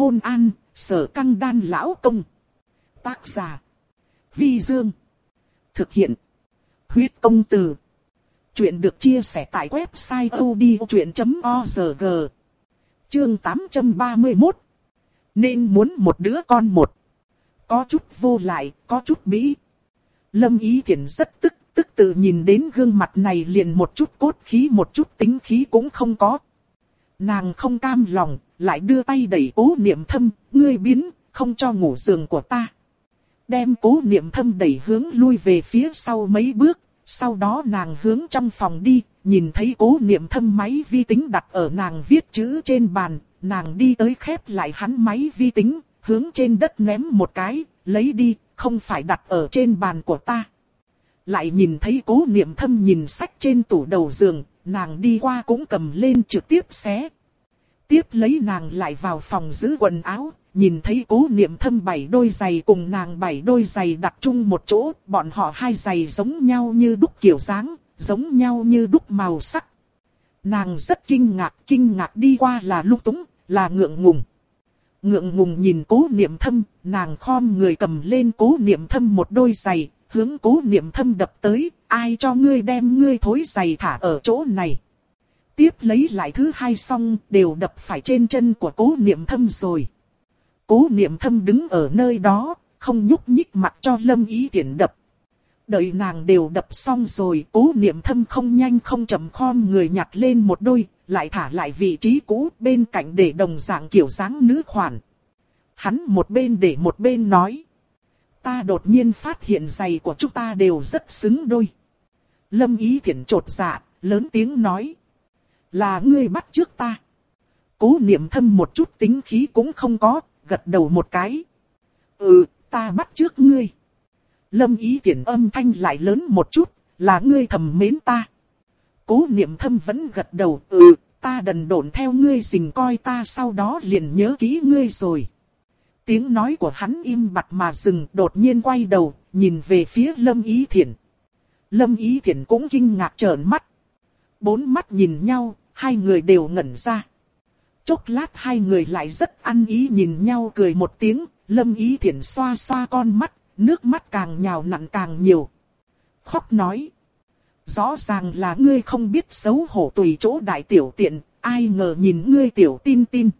Hôn an, sở căng đan lão công. Tác giả. Vi Dương. Thực hiện. Huyết công từ. Chuyện được chia sẻ tại website odchuyện.org. Chương 831. Nên muốn một đứa con một. Có chút vô lại, có chút bí. Lâm Ý Thiển rất tức, tức tự nhìn đến gương mặt này liền một chút cốt khí một chút tính khí cũng không có. Nàng không cam lòng, lại đưa tay đẩy cố niệm thâm, ngươi biến, không cho ngủ giường của ta. Đem cố niệm thâm đẩy hướng lui về phía sau mấy bước, sau đó nàng hướng trong phòng đi, nhìn thấy cố niệm thâm máy vi tính đặt ở nàng viết chữ trên bàn, nàng đi tới khép lại hắn máy vi tính, hướng trên đất ném một cái, lấy đi, không phải đặt ở trên bàn của ta. Lại nhìn thấy cố niệm thâm nhìn sách trên tủ đầu giường, nàng đi qua cũng cầm lên trực tiếp xé. Tiếp lấy nàng lại vào phòng giữ quần áo, nhìn thấy cố niệm thâm bảy đôi giày cùng nàng bảy đôi giày đặt chung một chỗ, bọn họ hai giày giống nhau như đúc kiểu dáng, giống nhau như đúc màu sắc. Nàng rất kinh ngạc, kinh ngạc đi qua là lúc túng, là ngượng ngùng. Ngượng ngùng nhìn cố niệm thâm, nàng khom người cầm lên cố niệm thâm một đôi giày, hướng cố niệm thâm đập tới, ai cho ngươi đem ngươi thối giày thả ở chỗ này. Tiếp lấy lại thứ hai xong, đều đập phải trên chân của cố niệm thâm rồi. Cố niệm thâm đứng ở nơi đó, không nhúc nhích mặt cho lâm ý tiện đập. Đợi nàng đều đập xong rồi, cố niệm thâm không nhanh không chậm khom người nhặt lên một đôi, lại thả lại vị trí cũ bên cạnh để đồng dạng kiểu dáng nữ khoản. Hắn một bên để một bên nói. Ta đột nhiên phát hiện giày của chúng ta đều rất xứng đôi. Lâm ý thiện trột dạ, lớn tiếng nói. Là ngươi bắt trước ta. Cố niệm thâm một chút tính khí cũng không có, gật đầu một cái. Ừ, ta bắt trước ngươi. Lâm ý tiện âm thanh lại lớn một chút, là ngươi thầm mến ta. Cố niệm thâm vẫn gật đầu, ừ, ta đần độn theo ngươi dình coi ta sau đó liền nhớ kỹ ngươi rồi. Tiếng nói của hắn im bặt mà dừng, đột nhiên quay đầu, nhìn về phía Lâm Ý Thiển. Lâm Ý Thiển cũng kinh ngạc trợn mắt. Bốn mắt nhìn nhau, hai người đều ngẩn ra. Chốc lát hai người lại rất ăn ý nhìn nhau cười một tiếng, Lâm Ý thiện xoa xoa con mắt, nước mắt càng nhào nặn càng nhiều. Khóc nói. Rõ ràng là ngươi không biết xấu hổ tùy chỗ đại tiểu tiện, ai ngờ nhìn ngươi tiểu tin tin.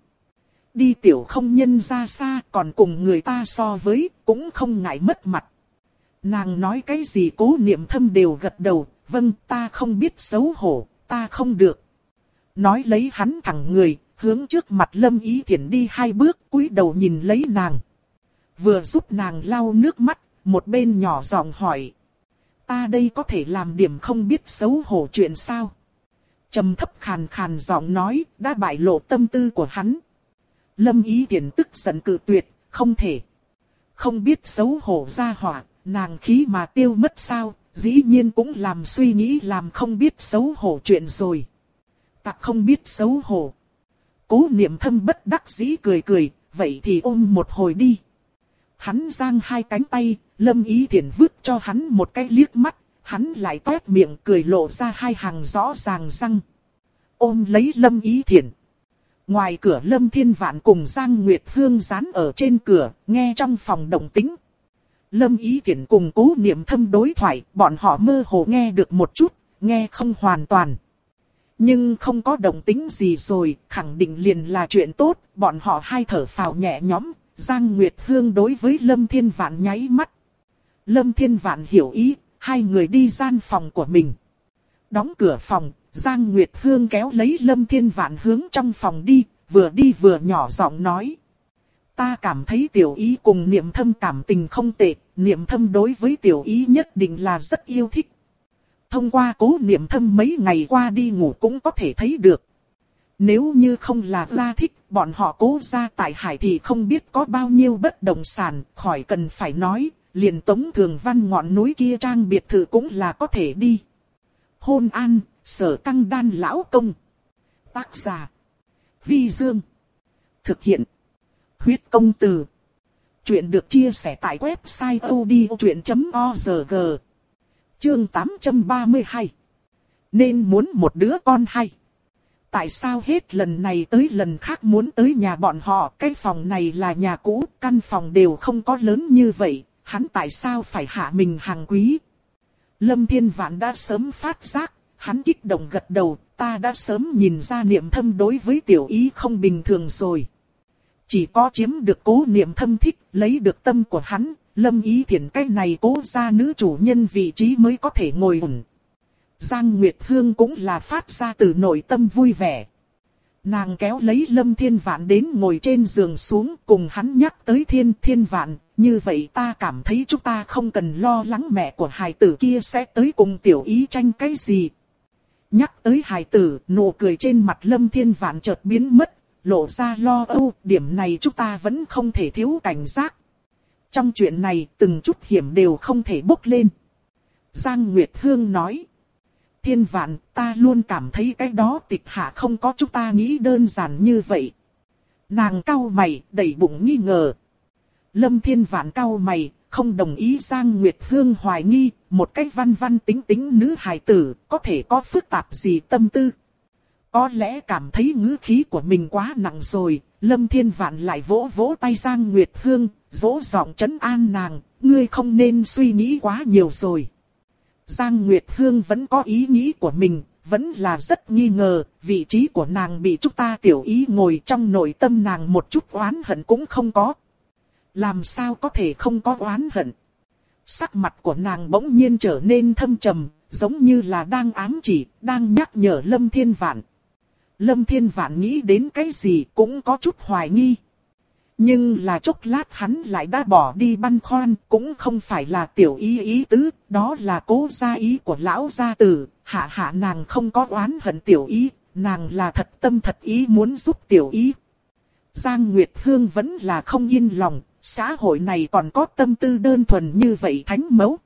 Đi tiểu không nhân ra xa còn cùng người ta so với, cũng không ngại mất mặt. Nàng nói cái gì cố niệm thâm đều gật đầu, vâng ta không biết xấu hổ, ta không được. Nói lấy hắn thẳng người, hướng trước mặt lâm ý Thiển đi hai bước cúi đầu nhìn lấy nàng. Vừa giúp nàng lau nước mắt, một bên nhỏ giọng hỏi. Ta đây có thể làm điểm không biết xấu hổ chuyện sao? trầm thấp khàn khàn giọng nói, đã bại lộ tâm tư của hắn. Lâm ý Thiển tức giận cự tuyệt, không thể. Không biết xấu hổ ra hỏa, nàng khí mà tiêu mất sao, dĩ nhiên cũng làm suy nghĩ làm không biết xấu hổ chuyện rồi. Tặc không biết xấu hổ. Cố niệm thâm bất đắc dĩ cười cười, vậy thì ôm một hồi đi. Hắn giang hai cánh tay, lâm ý thiện vứt cho hắn một cái liếc mắt, hắn lại toét miệng cười lộ ra hai hàng rõ ràng răng. Ôm lấy lâm ý thiện. Ngoài cửa lâm thiên vạn cùng Giang Nguyệt Hương dán ở trên cửa, nghe trong phòng động tĩnh. Lâm ý thiện cùng cố niệm thâm đối thoại, bọn họ mơ hồ nghe được một chút, nghe không hoàn toàn. Nhưng không có động tính gì rồi, khẳng định liền là chuyện tốt, bọn họ hai thở phào nhẹ nhõm, Giang Nguyệt Hương đối với Lâm Thiên Vạn nháy mắt. Lâm Thiên Vạn hiểu ý, hai người đi gian phòng của mình. Đóng cửa phòng, Giang Nguyệt Hương kéo lấy Lâm Thiên Vạn hướng trong phòng đi, vừa đi vừa nhỏ giọng nói. Ta cảm thấy tiểu ý cùng niệm thâm cảm tình không tệ, niệm thâm đối với tiểu ý nhất định là rất yêu thích thông qua cố niệm thâm mấy ngày qua đi ngủ cũng có thể thấy được. Nếu như không là la thích, bọn họ cố ra tại hải thì không biết có bao nhiêu bất động sản, khỏi cần phải nói, liền tống thường văn ngọn núi kia trang biệt thự cũng là có thể đi. Hôn an, sở căng đan lão công. Tác giả. Vi Dương. Thực hiện. Huyết công từ. Chuyện được chia sẻ tại website odchuyện.org. Chương 832 Nên muốn một đứa con hay. tại sao hết lần này tới lần khác muốn tới nhà bọn họ, cái phòng này là nhà cũ, căn phòng đều không có lớn như vậy, hắn tại sao phải hạ mình hàng quý. Lâm Thiên Vạn đã sớm phát giác, hắn kích động gật đầu, ta đã sớm nhìn ra niệm thâm đối với tiểu ý không bình thường rồi. Chỉ có chiếm được cố niệm thâm thích, lấy được tâm của hắn, lâm ý thiển cái này cố ra nữ chủ nhân vị trí mới có thể ngồi ổn. Giang Nguyệt Hương cũng là phát ra từ nội tâm vui vẻ. Nàng kéo lấy Lâm Thiên Vạn đến ngồi trên giường xuống cùng hắn nhắc tới Thiên Thiên Vạn, như vậy ta cảm thấy chúng ta không cần lo lắng mẹ của hài tử kia sẽ tới cùng tiểu ý tranh cái gì. Nhắc tới hài tử, nụ cười trên mặt Lâm Thiên Vạn chợt biến mất, lộ ra lo âu, điểm này chúng ta vẫn không thể thiếu cảnh giác. Trong chuyện này, từng chút hiểm đều không thể bốc lên. Giang Nguyệt Hương nói. Thiên vạn, ta luôn cảm thấy cái đó tịch hạ không có chúng ta nghĩ đơn giản như vậy. Nàng cau mày, đầy bụng nghi ngờ. Lâm thiên vạn cau mày, không đồng ý Giang Nguyệt Hương hoài nghi, một cách văn văn tính tính nữ hài tử, có thể có phức tạp gì tâm tư. Có lẽ cảm thấy ngữ khí của mình quá nặng rồi, Lâm Thiên Vạn lại vỗ vỗ tay Giang Nguyệt Hương, dỗ giọng trấn an nàng, ngươi không nên suy nghĩ quá nhiều rồi. Giang Nguyệt Hương vẫn có ý nghĩ của mình, vẫn là rất nghi ngờ, vị trí của nàng bị chúng ta tiểu ý ngồi trong nội tâm nàng một chút oán hận cũng không có. Làm sao có thể không có oán hận? Sắc mặt của nàng bỗng nhiên trở nên thâm trầm, giống như là đang ám chỉ, đang nhắc nhở Lâm Thiên Vạn. Lâm Thiên Vạn nghĩ đến cái gì cũng có chút hoài nghi. Nhưng là chốc lát hắn lại đã bỏ đi băn khoăn, cũng không phải là tiểu ý ý tứ, đó là cố gia ý của lão gia tử, hạ hạ nàng không có oán hận tiểu ý, nàng là thật tâm thật ý muốn giúp tiểu ý. Giang Nguyệt Hương vẫn là không yên lòng, xã hội này còn có tâm tư đơn thuần như vậy thánh mẫu.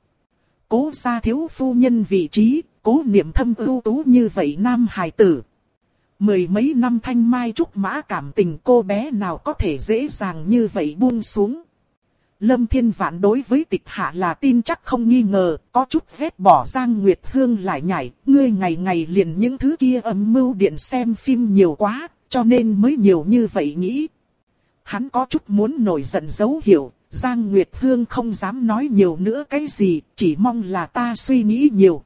Cố gia thiếu phu nhân vị trí, cố niệm thâm ưu tú như vậy nam hài tử. Mười mấy năm thanh mai trúc mã cảm tình cô bé nào có thể dễ dàng như vậy buông xuống. Lâm Thiên Vạn đối với tịch hạ là tin chắc không nghi ngờ, có chút vết bỏ Giang Nguyệt Hương lại nhảy, ngươi ngày ngày liền những thứ kia âm mưu điện xem phim nhiều quá, cho nên mới nhiều như vậy nghĩ. Hắn có chút muốn nổi giận dấu hiểu, Giang Nguyệt Hương không dám nói nhiều nữa cái gì, chỉ mong là ta suy nghĩ nhiều.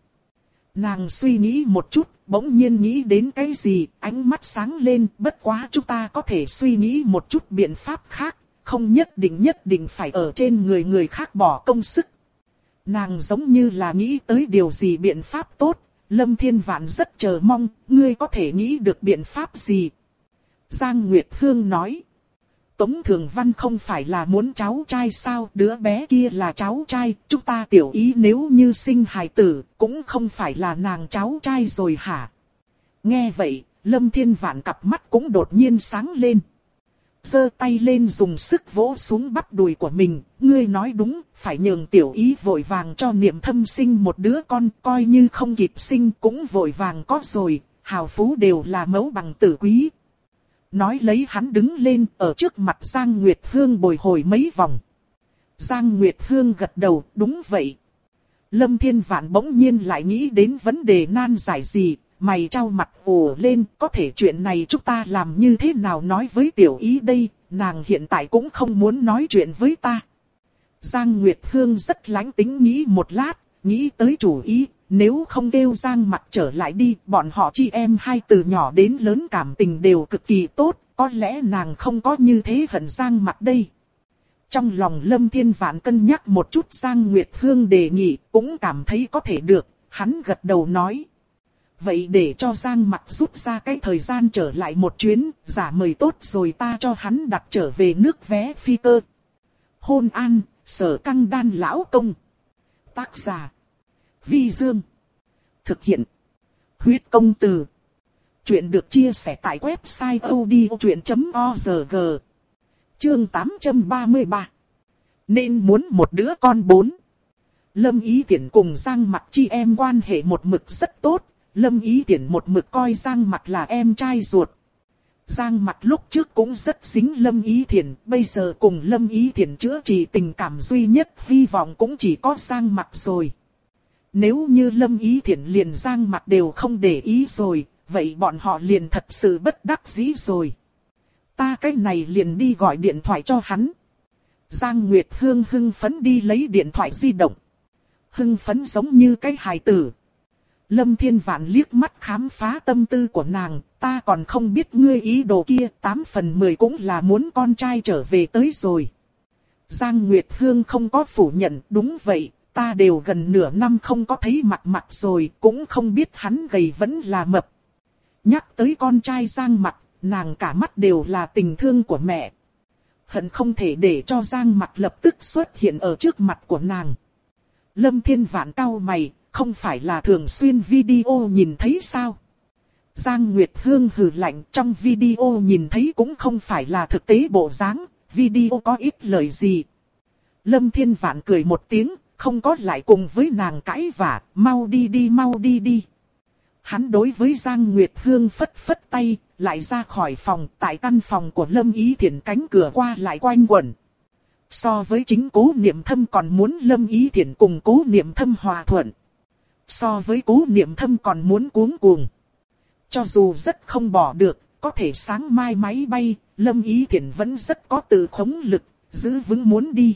Nàng suy nghĩ một chút, bỗng nhiên nghĩ đến cái gì, ánh mắt sáng lên, bất quá chúng ta có thể suy nghĩ một chút biện pháp khác, không nhất định nhất định phải ở trên người người khác bỏ công sức. Nàng giống như là nghĩ tới điều gì biện pháp tốt, Lâm Thiên Vạn rất chờ mong, ngươi có thể nghĩ được biện pháp gì. Giang Nguyệt Hương nói. Tống Thường Văn không phải là muốn cháu trai sao, đứa bé kia là cháu trai, chúng ta tiểu ý nếu như sinh hài tử, cũng không phải là nàng cháu trai rồi hả? Nghe vậy, Lâm Thiên Vạn cặp mắt cũng đột nhiên sáng lên. giơ tay lên dùng sức vỗ xuống bắp đùi của mình, ngươi nói đúng, phải nhường tiểu ý vội vàng cho niệm thâm sinh một đứa con, coi như không kịp sinh cũng vội vàng có rồi, hào phú đều là mẫu bằng tử quý, Nói lấy hắn đứng lên ở trước mặt Giang Nguyệt Hương bồi hồi mấy vòng. Giang Nguyệt Hương gật đầu, đúng vậy. Lâm Thiên Vạn bỗng nhiên lại nghĩ đến vấn đề nan giải gì, mày trao mặt ồ lên, có thể chuyện này chúng ta làm như thế nào nói với tiểu ý đây, nàng hiện tại cũng không muốn nói chuyện với ta. Giang Nguyệt Hương rất lánh tính nghĩ một lát, nghĩ tới chủ ý, nếu không kêu Giang mặt trở lại đi, bọn họ chi em hai từ nhỏ đến lớn cảm tình đều cực kỳ tốt, có lẽ nàng không có như thế hận Giang mặt đây. Trong lòng Lâm Thiên Vạn cân nhắc một chút Giang Nguyệt Hương đề nghị, cũng cảm thấy có thể được, hắn gật đầu nói. Vậy để cho Giang mặt rút ra cái thời gian trở lại một chuyến, giả mời tốt rồi ta cho hắn đặt trở về nước vé phi cơ. Hôn an, sở căng đan lão công. Tác giả Vi Dương. Thực hiện. Huyết công từ. Chuyện được chia sẻ tại website odchuyện.org. Chương 833. Nên muốn một đứa con bốn. Lâm Ý Tiễn cùng Giang Mặc chi em quan hệ một mực rất tốt. Lâm Ý Tiễn một mực coi Giang Mặc là em trai ruột. Giang Mặc lúc trước cũng rất xính Lâm Ý Thiển, bây giờ cùng Lâm Ý Thiển chữa trị tình cảm duy nhất, hy vọng cũng chỉ có Giang Mặc rồi. Nếu như lâm ý thiện liền giang mặt đều không để ý rồi, vậy bọn họ liền thật sự bất đắc dĩ rồi. Ta cái này liền đi gọi điện thoại cho hắn. Giang Nguyệt Hương hưng phấn đi lấy điện thoại di động. Hưng phấn giống như cái hài tử. Lâm Thiên Vạn liếc mắt khám phá tâm tư của nàng, ta còn không biết ngươi ý đồ kia, 8 phần 10 cũng là muốn con trai trở về tới rồi. Giang Nguyệt Hương không có phủ nhận, đúng vậy, ta đều gần nửa năm không có thấy mặt mặt rồi, cũng không biết hắn gầy vẫn là mập. Nhắc tới con trai Giang mặt, nàng cả mắt đều là tình thương của mẹ. Hận không thể để cho Giang mặt lập tức xuất hiện ở trước mặt của nàng. Lâm Thiên Vạn cau mày, không phải là thường xuyên video nhìn thấy sao? Giang Nguyệt Hương hừ lạnh trong video nhìn thấy cũng không phải là thực tế bộ dáng, video có ít lời gì. Lâm Thiên Vạn cười một tiếng, không có lại cùng với nàng cãi vả, mau đi đi mau đi đi. Hắn đối với Giang Nguyệt Hương phất phất tay, lại ra khỏi phòng, tại căn phòng của Lâm Ý Thiển cánh cửa qua lại quanh quẩn. So với chính cố niệm thâm còn muốn Lâm Ý Thiển cùng cố niệm thâm hòa thuận. So với cố niệm thâm còn muốn cuống cuồng. Cho dù rất không bỏ được, có thể sáng mai máy bay, Lâm Ý Thiển vẫn rất có tự khống lực, giữ vững muốn đi.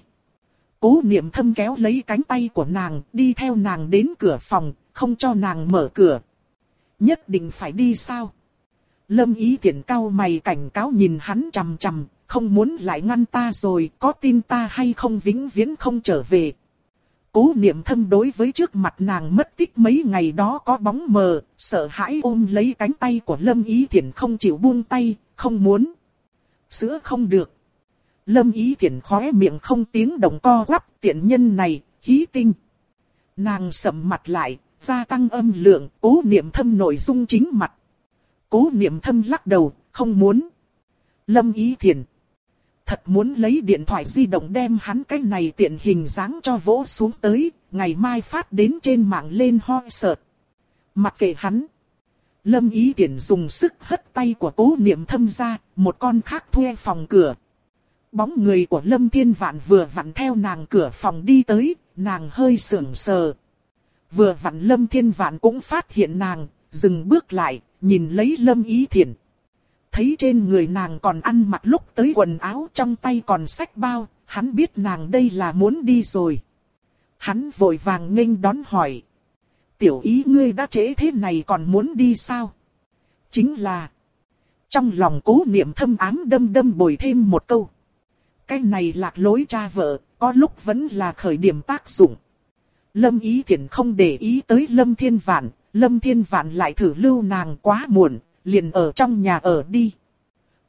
Cố niệm thâm kéo lấy cánh tay của nàng, đi theo nàng đến cửa phòng, không cho nàng mở cửa. Nhất định phải đi sao? Lâm ý tiện cao mày cảnh cáo nhìn hắn chằm chằm, không muốn lại ngăn ta rồi, có tin ta hay không vĩnh viễn không trở về. Cố niệm thâm đối với trước mặt nàng mất tích mấy ngày đó có bóng mờ, sợ hãi ôm lấy cánh tay của Lâm Ý Thiển không chịu buông tay, không muốn. Sữa không được. Lâm Ý Thiển khóe miệng không tiếng động co quắp tiện nhân này, hí tinh. Nàng sầm mặt lại, gia tăng âm lượng, cố niệm thâm nội dung chính mặt. Cố niệm thâm lắc đầu, không muốn. Lâm Ý Thiển. Thật muốn lấy điện thoại di động đem hắn cái này tiện hình dáng cho vỗ xuống tới, ngày mai phát đến trên mạng lên hoi sợt. Mặc kệ hắn. Lâm Ý tiện dùng sức hất tay của cố niệm thâm ra, một con khác thuê phòng cửa. Bóng người của Lâm Thiên Vạn vừa vặn theo nàng cửa phòng đi tới, nàng hơi sưởng sờ. Vừa vặn Lâm Thiên Vạn cũng phát hiện nàng, dừng bước lại, nhìn lấy Lâm Ý Thiển. Thấy trên người nàng còn ăn mặc lúc tới quần áo trong tay còn sách bao, hắn biết nàng đây là muốn đi rồi. Hắn vội vàng nghênh đón hỏi. Tiểu ý ngươi đã trễ thế này còn muốn đi sao? Chính là... Trong lòng cố niệm thâm ám đâm đâm bồi thêm một câu. Cái này lạc lối cha vợ, có lúc vẫn là khởi điểm tác dụng. Lâm Ý Thiển không để ý tới Lâm Thiên Vạn, Lâm Thiên Vạn lại thử lưu nàng quá muộn, liền ở trong nhà ở đi.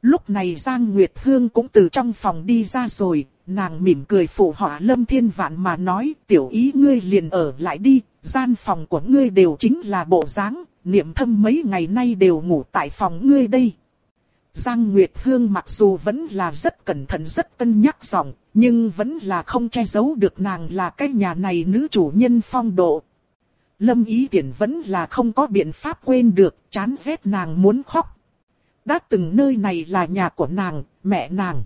Lúc này Giang Nguyệt Hương cũng từ trong phòng đi ra rồi, nàng mỉm cười phụ họa Lâm Thiên Vạn mà nói tiểu ý ngươi liền ở lại đi, gian phòng của ngươi đều chính là bộ dáng, niệm thâm mấy ngày nay đều ngủ tại phòng ngươi đây. Giang Nguyệt Hương mặc dù vẫn là rất cẩn thận rất cân nhắc giọng, nhưng vẫn là không che giấu được nàng là cái nhà này nữ chủ nhân phong độ. Lâm Ý Tiễn vẫn là không có biện pháp quên được, chán ghét nàng muốn khóc. Đã từng nơi này là nhà của nàng, mẹ nàng.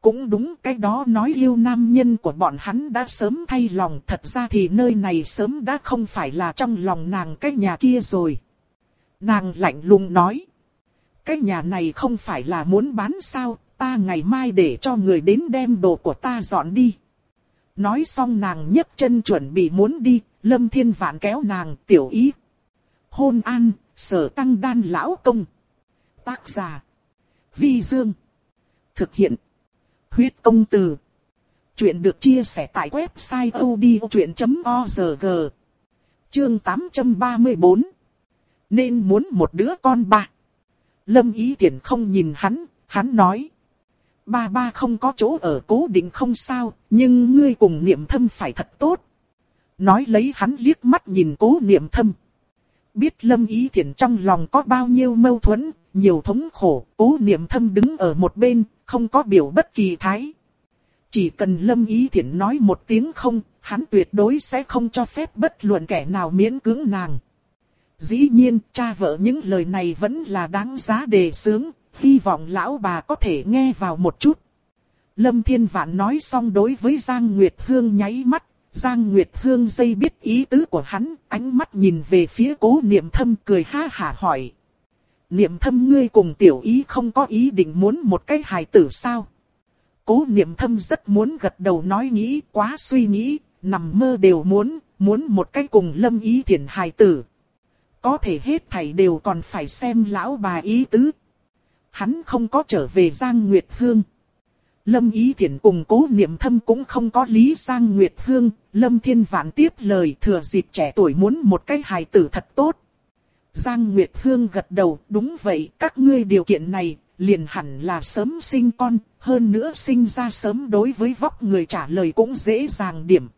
Cũng đúng cái đó nói yêu nam nhân của bọn hắn đã sớm thay lòng, thật ra thì nơi này sớm đã không phải là trong lòng nàng cái nhà kia rồi. Nàng lạnh lùng nói. Cái nhà này không phải là muốn bán sao, ta ngày mai để cho người đến đem đồ của ta dọn đi. Nói xong nàng nhấc chân chuẩn bị muốn đi, lâm thiên vạn kéo nàng tiểu ý. Hôn an, sở tăng đan lão công. Tác giả. Vi Dương. Thực hiện. Huyết công từ. Chuyện được chia sẻ tại website odchuyện.org. Chương 834. Nên muốn một đứa con ba. Lâm ý tiện không nhìn hắn, hắn nói. Ba ba không có chỗ ở cố định không sao, nhưng ngươi cùng niệm thâm phải thật tốt. Nói lấy hắn liếc mắt nhìn cố niệm thâm. Biết lâm ý thiện trong lòng có bao nhiêu mâu thuẫn, nhiều thống khổ, cố niệm thâm đứng ở một bên, không có biểu bất kỳ thái. Chỉ cần lâm ý thiện nói một tiếng không, hắn tuyệt đối sẽ không cho phép bất luận kẻ nào miễn cưỡng nàng. Dĩ nhiên, cha vợ những lời này vẫn là đáng giá đề sướng, hy vọng lão bà có thể nghe vào một chút. Lâm Thiên Vạn nói xong đối với Giang Nguyệt Hương nháy mắt, Giang Nguyệt Hương dây biết ý tứ của hắn, ánh mắt nhìn về phía cố niệm thâm cười ha hả hỏi. niệm thâm ngươi cùng tiểu ý không có ý định muốn một cái hài tử sao? Cố niệm thâm rất muốn gật đầu nói nghĩ quá suy nghĩ, nằm mơ đều muốn, muốn một cái cùng lâm ý thiện hài tử. Có thể hết thảy đều còn phải xem lão bà ý tứ. Hắn không có trở về Giang Nguyệt Hương. Lâm Ý Thiển cùng cố niệm thâm cũng không có lý Giang Nguyệt Hương, Lâm Thiên Vạn tiếp lời thừa dịp trẻ tuổi muốn một cái hài tử thật tốt. Giang Nguyệt Hương gật đầu, đúng vậy, các ngươi điều kiện này, liền hẳn là sớm sinh con, hơn nữa sinh ra sớm đối với vóc người trả lời cũng dễ dàng điểm.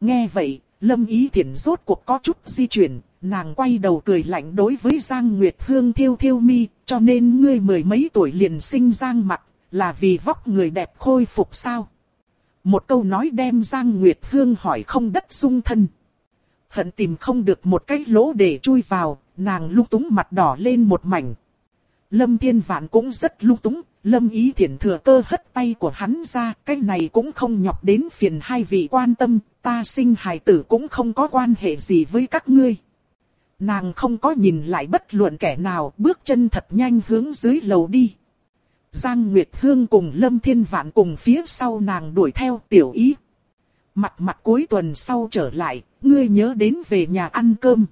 Nghe vậy, Lâm Ý Thiển rốt cuộc có chút di chuyển, nàng quay đầu cười lạnh đối với Giang Nguyệt Hương thiêu thiêu mi, cho nên ngươi mười mấy tuổi liền sinh Giang mặt, là vì vóc người đẹp khôi phục sao? Một câu nói đem Giang Nguyệt Hương hỏi không đất dung thân. Hận tìm không được một cái lỗ để chui vào, nàng lung túng mặt đỏ lên một mảnh. Lâm Thiên Vạn cũng rất lung túng, Lâm Ý Thiển thừa cơ hất tay của hắn ra, cái này cũng không nhọc đến phiền hai vị quan tâm, ta sinh hài tử cũng không có quan hệ gì với các ngươi. Nàng không có nhìn lại bất luận kẻ nào, bước chân thật nhanh hướng dưới lầu đi. Giang Nguyệt Hương cùng Lâm Thiên Vạn cùng phía sau nàng đuổi theo tiểu ý. Mặt mặt cuối tuần sau trở lại, ngươi nhớ đến về nhà ăn cơm.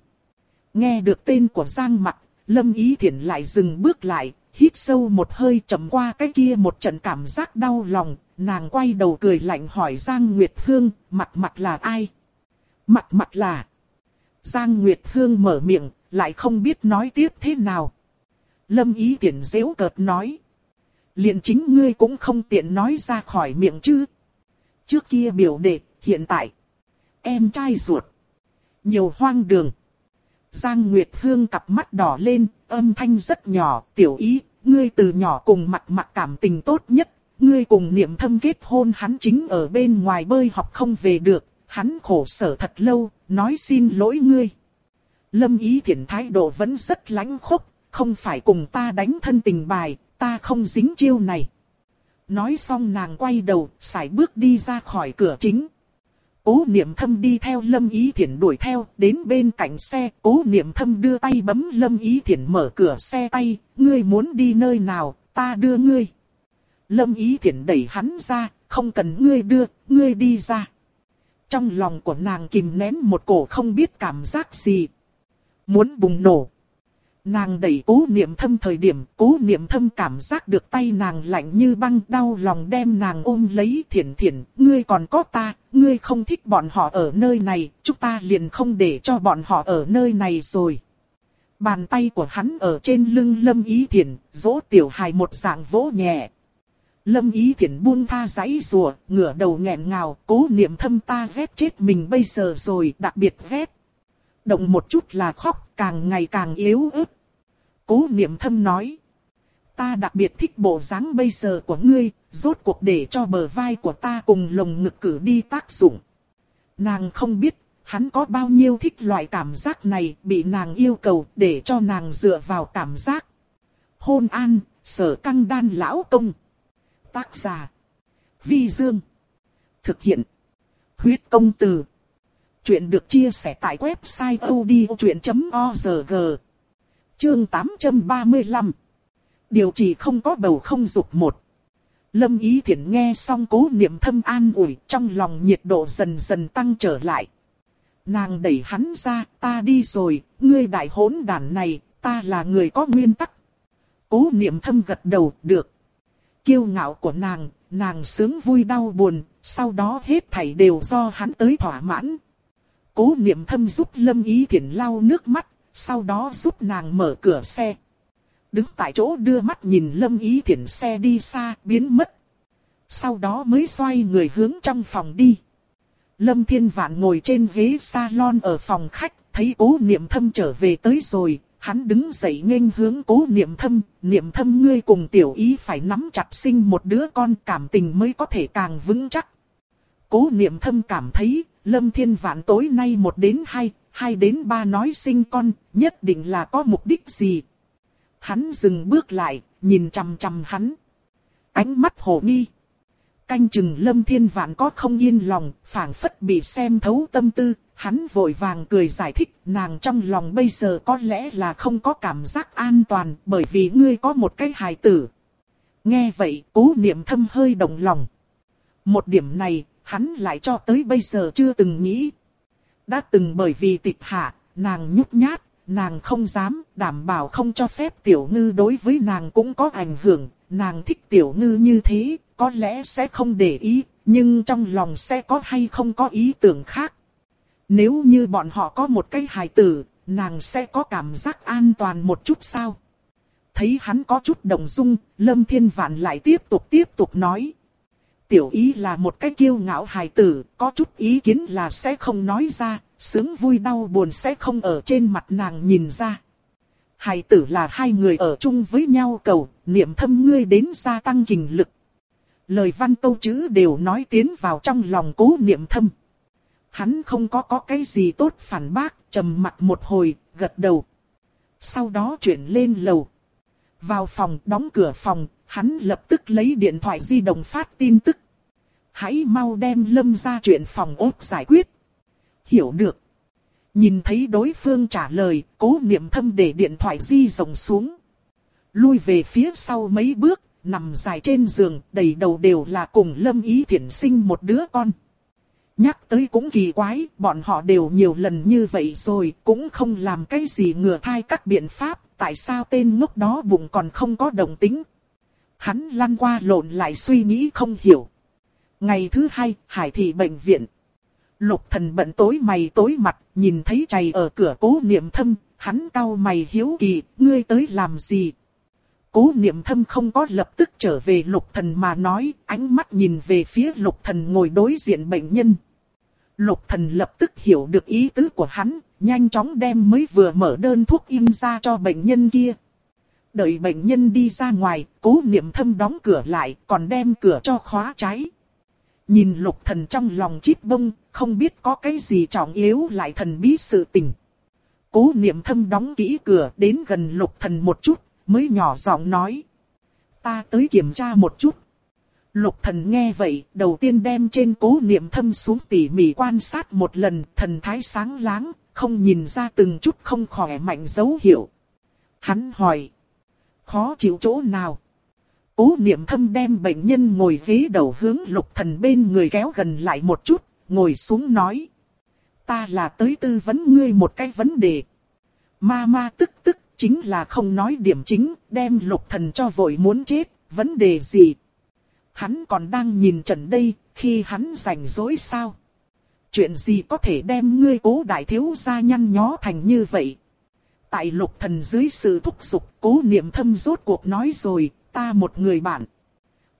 Nghe được tên của Giang mặt, Lâm Ý Thiển lại dừng bước lại, hít sâu một hơi chậm qua cái kia một trận cảm giác đau lòng, nàng quay đầu cười lạnh hỏi Giang Nguyệt Hương, mặt mặt là ai? Mặt mặt là... Giang Nguyệt Hương mở miệng, lại không biết nói tiếp thế nào. Lâm Ý Tiễn dễu cợt nói. liền chính ngươi cũng không tiện nói ra khỏi miệng chứ. Trước kia biểu đệ, hiện tại. Em trai ruột. Nhiều hoang đường. Giang Nguyệt Hương cặp mắt đỏ lên, âm thanh rất nhỏ, tiểu ý, ngươi từ nhỏ cùng mặt mặt cảm tình tốt nhất, ngươi cùng niệm thâm kết hôn hắn chính ở bên ngoài bơi học không về được, hắn khổ sở thật lâu, nói xin lỗi ngươi. Lâm ý thiển thái độ vẫn rất lãnh khốc, không phải cùng ta đánh thân tình bài, ta không dính chiêu này. Nói xong nàng quay đầu, sải bước đi ra khỏi cửa chính. Cố niệm thâm đi theo Lâm Ý Thiển đuổi theo, đến bên cạnh xe, cố niệm thâm đưa tay bấm Lâm Ý Thiển mở cửa xe tay, ngươi muốn đi nơi nào, ta đưa ngươi. Lâm Ý Thiển đẩy hắn ra, không cần ngươi đưa, ngươi đi ra. Trong lòng của nàng kìm nén một cổ không biết cảm giác gì. Muốn bùng nổ. Nàng đẩy cố niệm thâm thời điểm, cố niệm thâm cảm giác được tay nàng lạnh như băng đau lòng đem nàng ôm lấy thiển thiển, ngươi còn có ta, ngươi không thích bọn họ ở nơi này, chúng ta liền không để cho bọn họ ở nơi này rồi. Bàn tay của hắn ở trên lưng lâm ý thiển, dỗ tiểu hài một dạng vỗ nhẹ. Lâm ý thiển buông tha giấy rùa, ngửa đầu nghẹn ngào, cố niệm thâm ta ghét chết mình bây giờ rồi, đặc biệt ghét. Động một chút là khóc, càng ngày càng yếu ớt. Cố niệm thâm nói. Ta đặc biệt thích bộ dáng bây giờ của ngươi, rốt cuộc để cho bờ vai của ta cùng lồng ngực cử đi tác dụng. Nàng không biết, hắn có bao nhiêu thích loại cảm giác này, bị nàng yêu cầu để cho nàng dựa vào cảm giác. Hôn an, sở căng đan lão công. Tác giả. Vi Dương. Thực hiện. Huyết công từ. Chuyện được chia sẻ tại website odchuyện.org. Chương 835. Điều chỉ không có bầu không dục một. Lâm Ý Thiển nghe xong cố niệm thâm an ủi trong lòng nhiệt độ dần dần tăng trở lại. Nàng đẩy hắn ra, ta đi rồi, ngươi đại hỗn đàn này, ta là người có nguyên tắc. Cố niệm thâm gật đầu, được kiêu ngạo của nàng, nàng sướng vui đau buồn, sau đó hết thảy đều do hắn tới thỏa mãn. Cố niệm thâm giúp Lâm Ý Thiển lau nước mắt, sau đó giúp nàng mở cửa xe. Đứng tại chỗ đưa mắt nhìn Lâm Ý Thiển xe đi xa, biến mất. Sau đó mới xoay người hướng trong phòng đi. Lâm Thiên Vạn ngồi trên ghế salon ở phòng khách, thấy cố niệm thâm trở về tới rồi, Hắn đứng dậy nghênh hướng cố niệm thâm, niệm thâm ngươi cùng tiểu ý phải nắm chặt sinh một đứa con cảm tình mới có thể càng vững chắc. Cố niệm thâm cảm thấy, lâm thiên vạn tối nay một đến hai, hai đến ba nói sinh con, nhất định là có mục đích gì. Hắn dừng bước lại, nhìn chằm chằm hắn. Ánh mắt hồ nghi. Canh chừng lâm thiên vạn có không yên lòng, phảng phất bị xem thấu tâm tư, hắn vội vàng cười giải thích nàng trong lòng bây giờ có lẽ là không có cảm giác an toàn bởi vì ngươi có một cái hài tử. Nghe vậy cố niệm thâm hơi động lòng. Một điểm này hắn lại cho tới bây giờ chưa từng nghĩ. Đã từng bởi vì tịch hạ, nàng nhút nhát, nàng không dám, đảm bảo không cho phép tiểu ngư đối với nàng cũng có ảnh hưởng, nàng thích tiểu ngư như thế, có lẽ sẽ không để ý, nhưng trong lòng sẽ có hay không có ý tưởng khác. Nếu như bọn họ có một cái hài tử, nàng sẽ có cảm giác an toàn một chút sao? Thấy hắn có chút động dung, Lâm Thiên Vạn lại tiếp tục tiếp tục nói. Tiểu ý là một cái kiêu ngạo hài tử, có chút ý kiến là sẽ không nói ra, sướng vui đau buồn sẽ không ở trên mặt nàng nhìn ra. Hài tử là hai người ở chung với nhau cầu, niệm thâm ngươi đến gia tăng kình lực. Lời văn câu chữ đều nói tiến vào trong lòng cố niệm thâm. Hắn không có có cái gì tốt phản bác, trầm mặt một hồi, gật đầu. Sau đó chuyển lên lầu. Vào phòng, đóng cửa phòng, hắn lập tức lấy điện thoại di động phát tin tức. Hãy mau đem lâm ra chuyện phòng ốt giải quyết. Hiểu được. Nhìn thấy đối phương trả lời, cố niệm thâm để điện thoại di rộng xuống. Lui về phía sau mấy bước, nằm dài trên giường, đầy đầu đều là cùng lâm ý thiển sinh một đứa con. Nhắc tới cũng kỳ quái, bọn họ đều nhiều lần như vậy rồi, cũng không làm cái gì ngừa thai các biện pháp, tại sao tên ngốc đó bụng còn không có đồng tính. Hắn lăn qua lộn lại suy nghĩ không hiểu. Ngày thứ hai, Hải Thị bệnh viện. Lục thần bận tối mày tối mặt, nhìn thấy chày ở cửa cố niệm thâm, hắn cau mày hiếu kỳ, ngươi tới làm gì? Cố niệm thâm không có lập tức trở về lục thần mà nói, ánh mắt nhìn về phía lục thần ngồi đối diện bệnh nhân. Lục thần lập tức hiểu được ý tứ của hắn, nhanh chóng đem mới vừa mở đơn thuốc in ra cho bệnh nhân kia. Đợi bệnh nhân đi ra ngoài, cố niệm thâm đóng cửa lại, còn đem cửa cho khóa trái. Nhìn lục thần trong lòng chít bông, không biết có cái gì trọng yếu lại thần bí sự tình. Cố niệm thâm đóng kỹ cửa đến gần lục thần một chút, mới nhỏ giọng nói. Ta tới kiểm tra một chút. Lục thần nghe vậy, đầu tiên đem trên cố niệm thâm xuống tỉ mỉ quan sát một lần, thần thái sáng láng, không nhìn ra từng chút không khỏe mạnh dấu hiệu. Hắn hỏi. Khó chịu chỗ nào? Cố niệm thâm đem bệnh nhân ngồi ghế đầu hướng lục thần bên người kéo gần lại một chút, ngồi xuống nói. Ta là tới tư vấn ngươi một cái vấn đề. Ma ma tức tức chính là không nói điểm chính, đem lục thần cho vội muốn chết, vấn đề gì? Hắn còn đang nhìn trần đây, khi hắn rảnh rỗi sao? Chuyện gì có thể đem ngươi cố đại thiếu gia nhăn nhó thành như vậy? Tại lục thần dưới sự thúc giục, cố niệm thâm rốt cuộc nói rồi, ta một người bạn.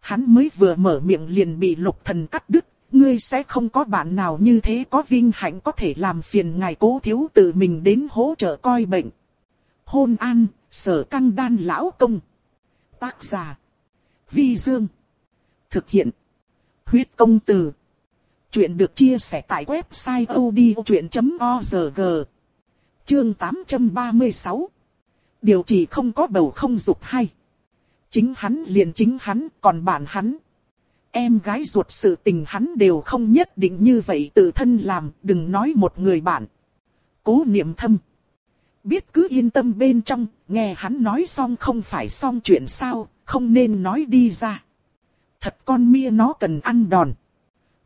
Hắn mới vừa mở miệng liền bị lục thần cắt đứt, ngươi sẽ không có bạn nào như thế có vinh hạnh có thể làm phiền ngài cố thiếu tự mình đến hỗ trợ coi bệnh. Hôn an, sở căng đan lão công. Tác giả. Vi Dương. Thực hiện. Huyết công từ. Chuyện được chia sẻ tại website odchuyện.org. Chương 836. Điều chỉ không có bầu không dục hay. Chính hắn liền chính hắn, còn bạn hắn. Em gái ruột sự tình hắn đều không nhất định như vậy tự thân làm, đừng nói một người bạn. Cố niệm thâm. Biết cứ yên tâm bên trong, nghe hắn nói xong không phải xong chuyện sao, không nên nói đi ra. Thật con mia nó cần ăn đòn.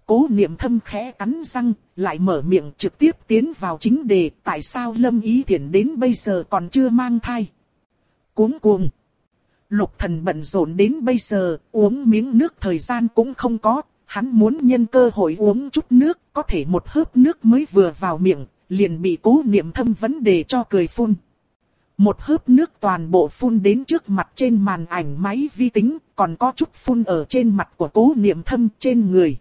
Cố niệm thâm khẽ cắn răng, lại mở miệng trực tiếp tiến vào chính đề tại sao Lâm Ý Thiển đến bây giờ còn chưa mang thai. Cuống cuồng. Lục thần bận rộn đến bây giờ, uống miếng nước thời gian cũng không có, hắn muốn nhân cơ hội uống chút nước, có thể một hớp nước mới vừa vào miệng, liền bị cố niệm thâm vấn đề cho cười phun. Một hớp nước toàn bộ phun đến trước mặt trên màn ảnh máy vi tính, còn có chút phun ở trên mặt của cố niệm thâm trên người.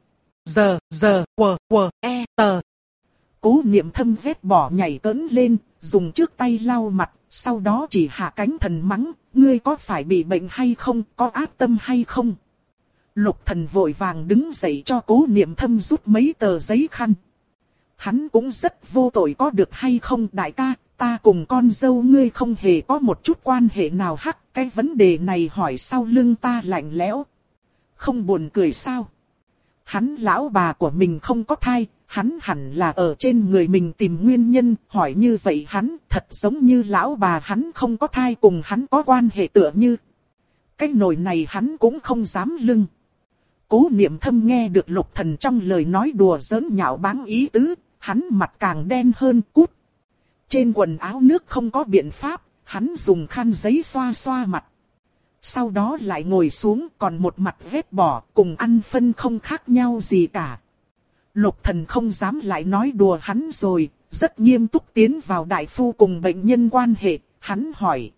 Giờ, giờ, quờ, quờ, e, tờ. Cố niệm thâm vết bỏ nhảy cỡn lên, dùng trước tay lau mặt, sau đó chỉ hạ cánh thần mắng, ngươi có phải bị bệnh hay không, có ác tâm hay không. Lục thần vội vàng đứng dậy cho cố niệm thâm rút mấy tờ giấy khăn. Hắn cũng rất vô tội có được hay không đại ca, ta cùng con dâu ngươi không hề có một chút quan hệ nào hắc, cái vấn đề này hỏi sau lưng ta lạnh lẽo. Không buồn cười sao? hắn lão bà của mình không có thai, hắn hẳn là ở trên người mình tìm nguyên nhân, hỏi như vậy hắn thật giống như lão bà hắn không có thai cùng hắn có quan hệ tựa như. Cái nồi này hắn cũng không dám lưng. Cố niệm thâm nghe được lục thần trong lời nói đùa giỡn nhạo báng ý tứ, hắn mặt càng đen hơn cút. Trên quần áo nước không có biện pháp, hắn dùng khăn giấy xoa xoa mặt. Sau đó lại ngồi xuống còn một mặt vết bỏ cùng ăn phân không khác nhau gì cả. Lục thần không dám lại nói đùa hắn rồi, rất nghiêm túc tiến vào đại phu cùng bệnh nhân quan hệ, hắn hỏi.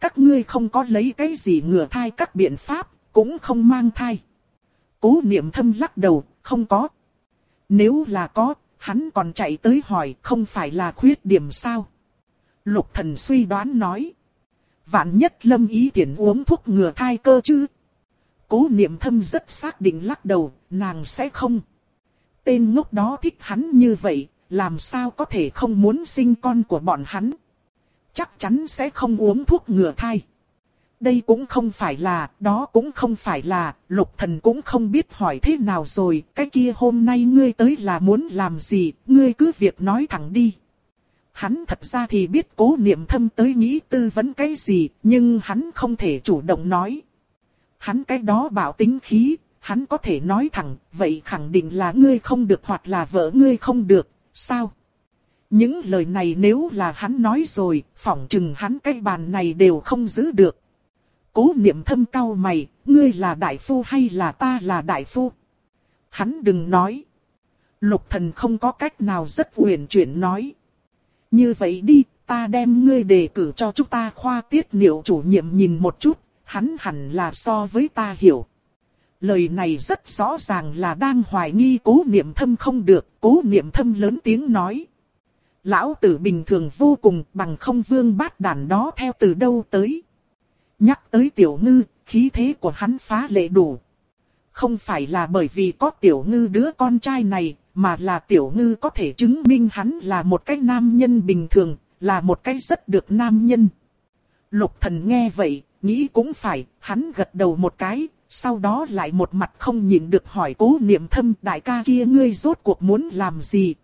Các ngươi không có lấy cái gì ngừa thai các biện pháp, cũng không mang thai. Cố niệm thâm lắc đầu, không có. Nếu là có, hắn còn chạy tới hỏi không phải là khuyết điểm sao. Lục thần suy đoán nói. Vạn nhất lâm ý tiện uống thuốc ngừa thai cơ chứ. Cố niệm thâm rất xác định lắc đầu, nàng sẽ không. Tên ngốc đó thích hắn như vậy, làm sao có thể không muốn sinh con của bọn hắn. Chắc chắn sẽ không uống thuốc ngừa thai. Đây cũng không phải là, đó cũng không phải là, lục thần cũng không biết hỏi thế nào rồi, cái kia hôm nay ngươi tới là muốn làm gì, ngươi cứ việc nói thẳng đi. Hắn thật ra thì biết cố niệm thâm tới nghĩ tư vấn cái gì, nhưng hắn không thể chủ động nói. Hắn cái đó bảo tính khí, hắn có thể nói thẳng, vậy khẳng định là ngươi không được hoặc là vợ ngươi không được, sao? Những lời này nếu là hắn nói rồi, phỏng chừng hắn cái bàn này đều không giữ được. Cố niệm thâm cau mày, ngươi là đại phu hay là ta là đại phu? Hắn đừng nói. Lục thần không có cách nào rất uyển chuyển nói. Như vậy đi, ta đem ngươi đề cử cho chúng ta khoa tiết niệu chủ nhiệm nhìn một chút, hắn hẳn là so với ta hiểu. Lời này rất rõ ràng là đang hoài nghi cố niệm thâm không được, cố niệm thâm lớn tiếng nói. Lão tử bình thường vô cùng bằng không vương bát đàn đó theo từ đâu tới. Nhắc tới tiểu ngư, khí thế của hắn phá lệ đủ. Không phải là bởi vì có tiểu ngư đứa con trai này, mà là tiểu ngư có thể chứng minh hắn là một cái nam nhân bình thường, là một cái rất được nam nhân. Lục thần nghe vậy, nghĩ cũng phải, hắn gật đầu một cái, sau đó lại một mặt không nhìn được hỏi cố niệm thâm đại ca kia ngươi rốt cuộc muốn làm gì.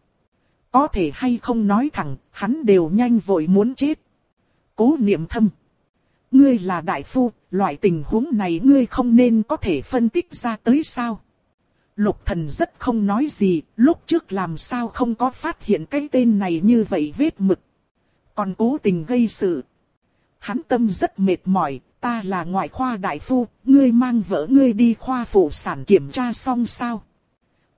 Có thể hay không nói thẳng, hắn đều nhanh vội muốn chết. Cố niệm thâm. Ngươi là đại phu, loại tình huống này ngươi không nên có thể phân tích ra tới sao. Lục thần rất không nói gì, lúc trước làm sao không có phát hiện cái tên này như vậy vết mực. Còn cố tình gây sự. Hắn tâm rất mệt mỏi, ta là ngoại khoa đại phu, ngươi mang vợ ngươi đi khoa phụ sản kiểm tra xong sao.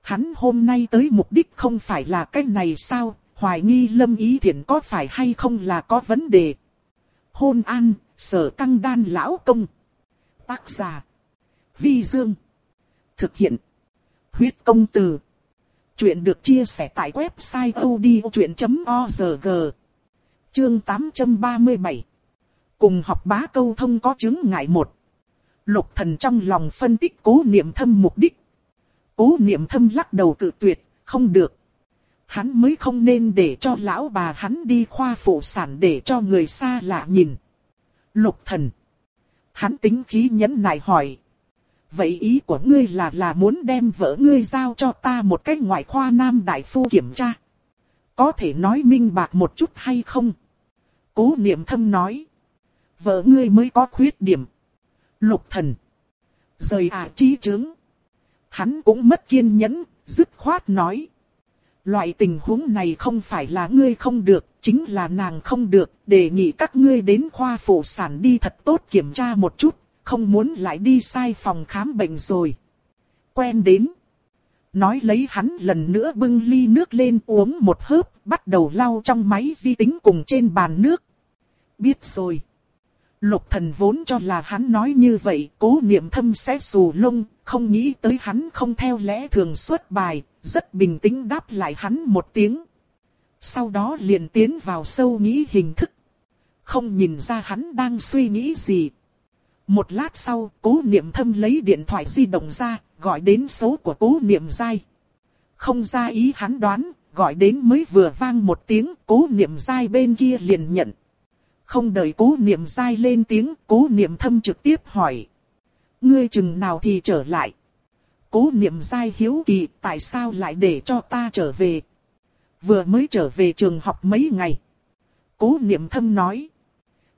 Hắn hôm nay tới mục đích không phải là cái này sao, hoài nghi lâm ý thiện có phải hay không là có vấn đề. Hôn an, sở căng đan lão công. Tác giả. Vi Dương. Thực hiện. Huyết công từ. Chuyện được chia sẻ tại website odchuyện.org. Chương 837. Cùng học bá câu thông có chứng ngại một. Lục thần trong lòng phân tích cố niệm thâm mục đích. Cố niệm thâm lắc đầu cự tuyệt, không được. Hắn mới không nên để cho lão bà hắn đi khoa phụ sản để cho người xa lạ nhìn. Lục thần. Hắn tính khí nhẫn nại hỏi. Vậy ý của ngươi là là muốn đem vợ ngươi giao cho ta một cách ngoại khoa nam đại phu kiểm tra. Có thể nói minh bạc một chút hay không? Cố niệm thâm nói. Vợ ngươi mới có khuyết điểm. Lục thần. Rời à trí trướng. Hắn cũng mất kiên nhẫn, dứt khoát nói. Loại tình huống này không phải là ngươi không được, chính là nàng không được, đề nghị các ngươi đến khoa phụ sản đi thật tốt kiểm tra một chút, không muốn lại đi sai phòng khám bệnh rồi. Quen đến. Nói lấy hắn lần nữa bưng ly nước lên uống một hớp, bắt đầu lau trong máy vi tính cùng trên bàn nước. Biết rồi. Lục thần vốn cho là hắn nói như vậy, cố niệm thâm sẽ xù lông, không nghĩ tới hắn không theo lẽ thường xuất bài, rất bình tĩnh đáp lại hắn một tiếng. Sau đó liền tiến vào sâu nghĩ hình thức. Không nhìn ra hắn đang suy nghĩ gì. Một lát sau, cố niệm thâm lấy điện thoại di động ra, gọi đến số của cố niệm dai. Không ra ý hắn đoán, gọi đến mới vừa vang một tiếng, cố niệm dai bên kia liền nhận. Không đợi cố niệm dai lên tiếng, cố niệm thâm trực tiếp hỏi. Ngươi chừng nào thì trở lại. Cố niệm dai hiếu kỳ tại sao lại để cho ta trở về. Vừa mới trở về trường học mấy ngày. Cố niệm thâm nói.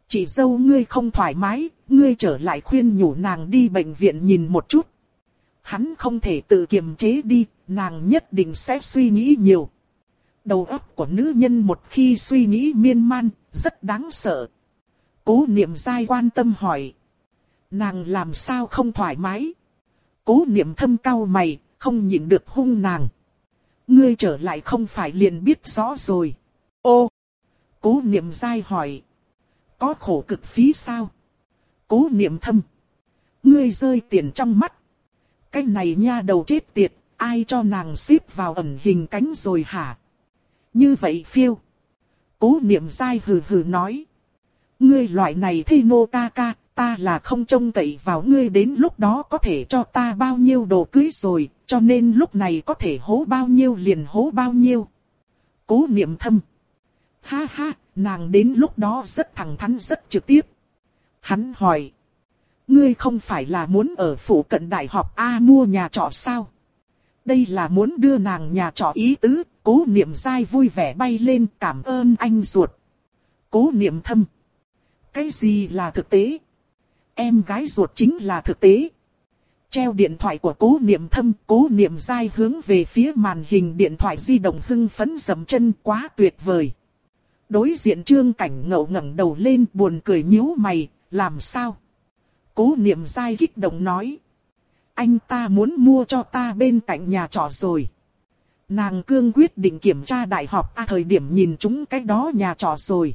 Chị dâu ngươi không thoải mái, ngươi trở lại khuyên nhủ nàng đi bệnh viện nhìn một chút. Hắn không thể tự kiềm chế đi, nàng nhất định sẽ suy nghĩ nhiều. Đầu óc của nữ nhân một khi suy nghĩ miên man, rất đáng sợ. Cố niệm dai quan tâm hỏi. Nàng làm sao không thoải mái? Cố niệm thâm cao mày, không nhịn được hung nàng. Ngươi trở lại không phải liền biết rõ rồi. Ô! Cố niệm dai hỏi. Có khổ cực phí sao? Cố niệm thâm. Ngươi rơi tiền trong mắt. Cái này nha đầu chết tiệt, ai cho nàng xếp vào ẩn hình cánh rồi hả? Như vậy phiêu. Cố niệm dai hừ hừ nói. Ngươi loại này thi nô ca ca, ta là không trông cậy vào ngươi đến lúc đó có thể cho ta bao nhiêu đồ cưới rồi, cho nên lúc này có thể hố bao nhiêu liền hố bao nhiêu. Cố niệm thâm. Ha ha, nàng đến lúc đó rất thẳng thắn rất trực tiếp. Hắn hỏi. Ngươi không phải là muốn ở phủ cận đại học A mua nhà trọ sao? Đây là muốn đưa nàng nhà trọ ý tứ, cố niệm dai vui vẻ bay lên cảm ơn anh ruột. Cố niệm thâm. Cái gì là thực tế? Em gái ruột chính là thực tế. Treo điện thoại của cố niệm thâm, cố niệm dai hướng về phía màn hình điện thoại di động hưng phấn dầm chân quá tuyệt vời. Đối diện trương cảnh ngậu ngẩng đầu lên buồn cười nhíu mày, làm sao? Cố niệm dai kích động nói. Anh ta muốn mua cho ta bên cạnh nhà trọ rồi. Nàng cương quyết định kiểm tra đại học a thời điểm nhìn chúng cái đó nhà trọ rồi.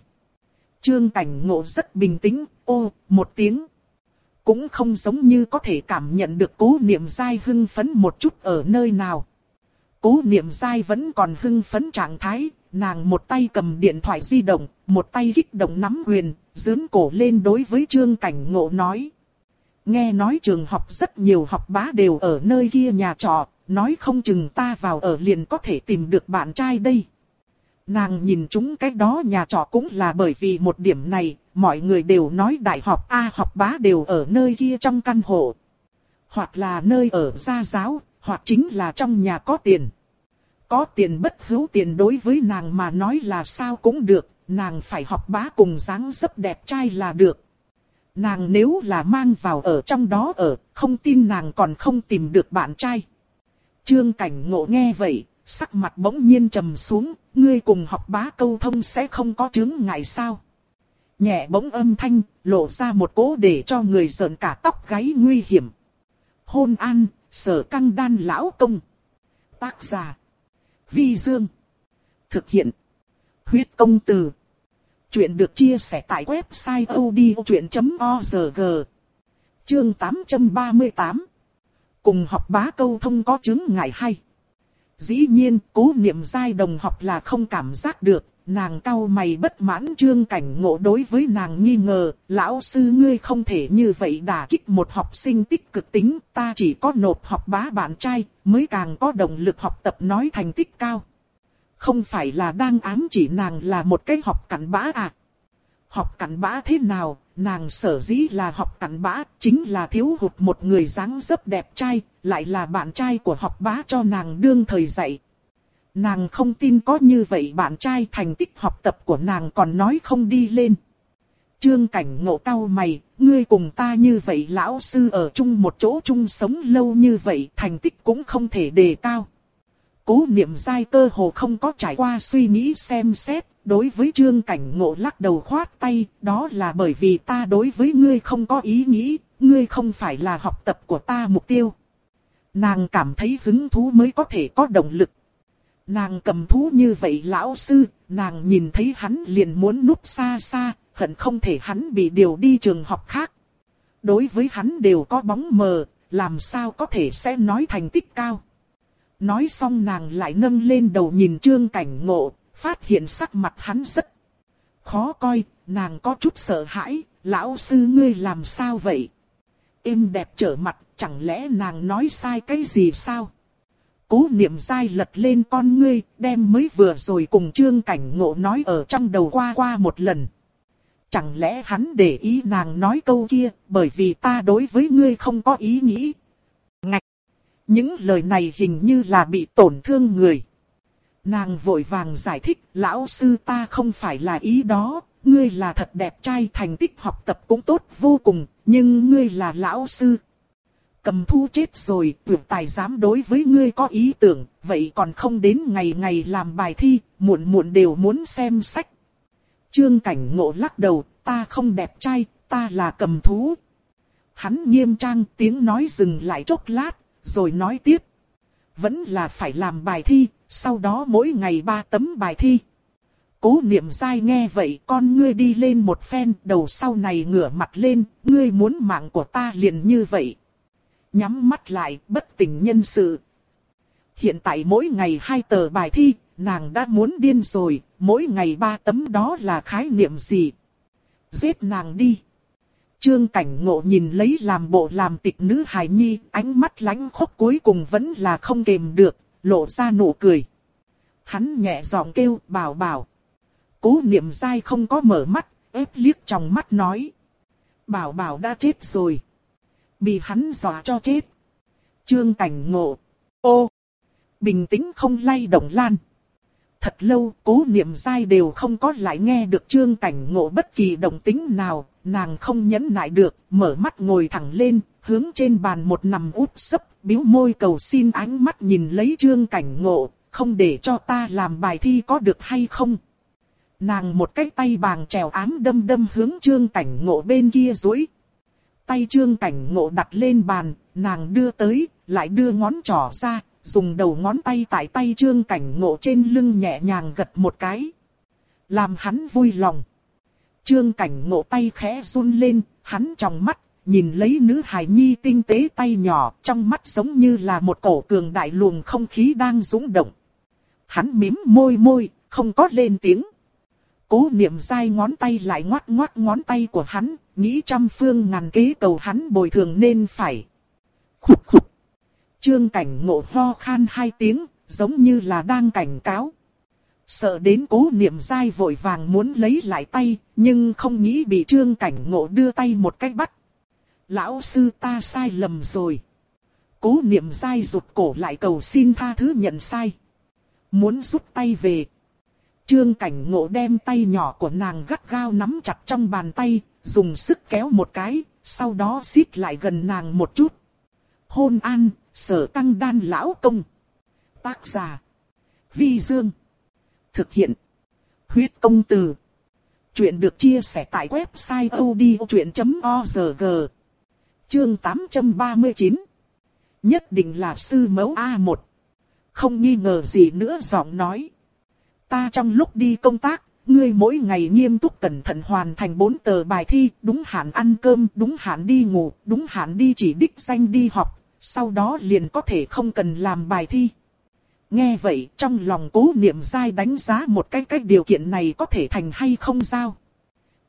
Trương cảnh ngộ rất bình tĩnh, ô, một tiếng. Cũng không giống như có thể cảm nhận được cố niệm dai hưng phấn một chút ở nơi nào. Cố niệm dai vẫn còn hưng phấn trạng thái, nàng một tay cầm điện thoại di động, một tay kích động nắm quyền, dướn cổ lên đối với trương cảnh ngộ nói. Nghe nói trường học rất nhiều học bá đều ở nơi kia nhà trọ, nói không chừng ta vào ở liền có thể tìm được bạn trai đây. Nàng nhìn chúng cái đó nhà trọ cũng là bởi vì một điểm này, mọi người đều nói đại học A học bá đều ở nơi kia trong căn hộ. Hoặc là nơi ở gia giáo, hoặc chính là trong nhà có tiền. Có tiền bất hữu tiền đối với nàng mà nói là sao cũng được, nàng phải học bá cùng dáng dấp đẹp trai là được. Nàng nếu là mang vào ở trong đó ở, không tin nàng còn không tìm được bạn trai. Trương cảnh ngộ nghe vậy, sắc mặt bỗng nhiên trầm xuống, ngươi cùng học bá câu thông sẽ không có chứng ngại sao. Nhẹ bỗng âm thanh, lộ ra một cố để cho người sợn cả tóc gáy nguy hiểm. Hôn an, sở căng đan lão công. Tác giả. Vi Dương. Thực hiện. Huyết công từ. Chuyện được chia sẻ tại website odchuyện.org. Chương 838. Cùng học bá câu thông có chứng ngại hay. Dĩ nhiên, cố niệm giai đồng học là không cảm giác được, nàng cao mày bất mãn trương cảnh ngộ đối với nàng nghi ngờ, lão sư ngươi không thể như vậy đả kích một học sinh tích cực tính, ta chỉ có nộp học bá bạn trai, mới càng có động lực học tập nói thành tích cao. Không phải là đang ám chỉ nàng là một cái học cặn bã à. Học cặn bã thế nào, nàng sở dĩ là học cặn bã, chính là thiếu hụt một người dáng dấp đẹp trai, lại là bạn trai của học bá cho nàng đương thời dạy. Nàng không tin có như vậy bạn trai thành tích học tập của nàng còn nói không đi lên. Trương cảnh ngộ cao mày, ngươi cùng ta như vậy lão sư ở chung một chỗ chung sống lâu như vậy thành tích cũng không thể đề cao. Cố niệm dai cơ hồ không có trải qua suy nghĩ xem xét, đối với trương cảnh ngộ lắc đầu khoát tay, đó là bởi vì ta đối với ngươi không có ý nghĩ, ngươi không phải là học tập của ta mục tiêu. Nàng cảm thấy hứng thú mới có thể có động lực. Nàng cầm thú như vậy lão sư, nàng nhìn thấy hắn liền muốn núp xa xa, hận không thể hắn bị điều đi trường học khác. Đối với hắn đều có bóng mờ, làm sao có thể sẽ nói thành tích cao. Nói xong nàng lại nâng lên đầu nhìn trương cảnh ngộ, phát hiện sắc mặt hắn rất khó coi, nàng có chút sợ hãi, lão sư ngươi làm sao vậy? Im đẹp trở mặt, chẳng lẽ nàng nói sai cái gì sao? Cố niệm dai lật lên con ngươi, đem mới vừa rồi cùng trương cảnh ngộ nói ở trong đầu qua qua một lần. Chẳng lẽ hắn để ý nàng nói câu kia, bởi vì ta đối với ngươi không có ý nghĩ. Ngạch! Những lời này hình như là bị tổn thương người. Nàng vội vàng giải thích, lão sư ta không phải là ý đó, ngươi là thật đẹp trai thành tích học tập cũng tốt vô cùng, nhưng ngươi là lão sư. Cầm thu chết rồi, tuyệt tài dám đối với ngươi có ý tưởng, vậy còn không đến ngày ngày làm bài thi, muộn muộn đều muốn xem sách. Trương cảnh ngộ lắc đầu, ta không đẹp trai, ta là cầm thú. Hắn nghiêm trang tiếng nói dừng lại chốc lát, rồi nói tiếp. Vẫn là phải làm bài thi, sau đó mỗi ngày ba tấm bài thi. Cố niệm dai nghe vậy con ngươi đi lên một phen đầu sau này ngửa mặt lên, ngươi muốn mạng của ta liền như vậy. Nhắm mắt lại bất tỉnh nhân sự. Hiện tại mỗi ngày hai tờ bài thi, nàng đã muốn điên rồi, mỗi ngày ba tấm đó là khái niệm gì? Giết nàng đi. Trương cảnh ngộ nhìn lấy làm bộ làm tịch nữ hài nhi, ánh mắt lánh khốc cuối cùng vẫn là không kềm được, lộ ra nụ cười. Hắn nhẹ giọng kêu, bảo bảo. Cố niệm dai không có mở mắt, ép liếc trong mắt nói. Bảo bảo đã chết rồi. Bị hắn dọa cho chết. Trương cảnh ngộ. Ô! Bình tĩnh không lay động lan. Thật lâu, cố niệm dai đều không có lại nghe được trương cảnh ngộ bất kỳ động tính nào, nàng không nhẫn nại được, mở mắt ngồi thẳng lên, hướng trên bàn một nằm úp sấp, biếu môi cầu xin ánh mắt nhìn lấy trương cảnh ngộ, không để cho ta làm bài thi có được hay không. Nàng một cái tay bàng trèo ám đâm đâm hướng trương cảnh ngộ bên kia dối. Tay trương cảnh ngộ đặt lên bàn, nàng đưa tới, lại đưa ngón trỏ ra, dùng đầu ngón tay tại tay trương cảnh ngộ trên lưng nhẹ nhàng gật một cái. Làm hắn vui lòng. Trương cảnh ngộ tay khẽ run lên, hắn trong mắt, nhìn lấy nữ hài nhi tinh tế tay nhỏ, trong mắt giống như là một cổ cường đại luồng không khí đang dũng động. Hắn mím môi môi, không có lên tiếng. Cố niệm dai ngón tay lại ngoắt ngoắt ngón tay của hắn, nghĩ trăm phương ngàn kế cầu hắn bồi thường nên phải. Khục khục. Trương cảnh ngộ ho khan hai tiếng, giống như là đang cảnh cáo. Sợ đến cố niệm dai vội vàng muốn lấy lại tay, nhưng không nghĩ bị trương cảnh ngộ đưa tay một cách bắt. Lão sư ta sai lầm rồi. Cố niệm dai rụt cổ lại cầu xin tha thứ nhận sai. Muốn rút tay về. Trương cảnh ngộ đem tay nhỏ của nàng gắt gao nắm chặt trong bàn tay, dùng sức kéo một cái, sau đó xít lại gần nàng một chút. Hôn an, sở tăng đan lão công. Tác giả. Vi Dương. Thực hiện. Huyết công từ. Chuyện được chia sẻ tại website odchuyện.org. Chương 839. Nhất định là sư mẫu A1. Không nghi ngờ gì nữa giọng nói. Ta trong lúc đi công tác, ngươi mỗi ngày nghiêm túc cẩn thận hoàn thành bốn tờ bài thi, đúng hạn ăn cơm, đúng hạn đi ngủ, đúng hạn đi chỉ đích danh đi học, sau đó liền có thể không cần làm bài thi. Nghe vậy trong lòng cố niệm dai đánh giá một cái cách điều kiện này có thể thành hay không sao.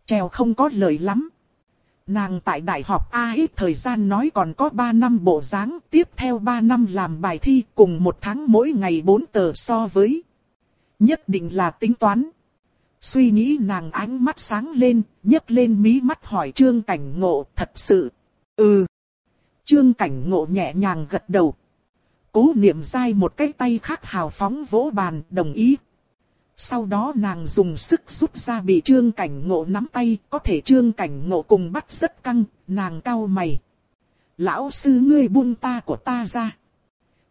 Trèo không có lời lắm. Nàng tại đại học A ít thời gian nói còn có 3 năm bộ dáng, tiếp theo 3 năm làm bài thi cùng một tháng mỗi ngày 4 tờ so với. Nhất định là tính toán. Suy nghĩ nàng ánh mắt sáng lên, nhấc lên mí mắt hỏi Trương Cảnh Ngộ thật sự. Ừ. Trương Cảnh Ngộ nhẹ nhàng gật đầu. Cố niệm dai một cái tay khác hào phóng vỗ bàn, đồng ý. Sau đó nàng dùng sức rút ra bị trương cảnh ngộ nắm tay, có thể trương cảnh ngộ cùng bắt rất căng, nàng cau mày. Lão sư ngươi buông ta của ta ra.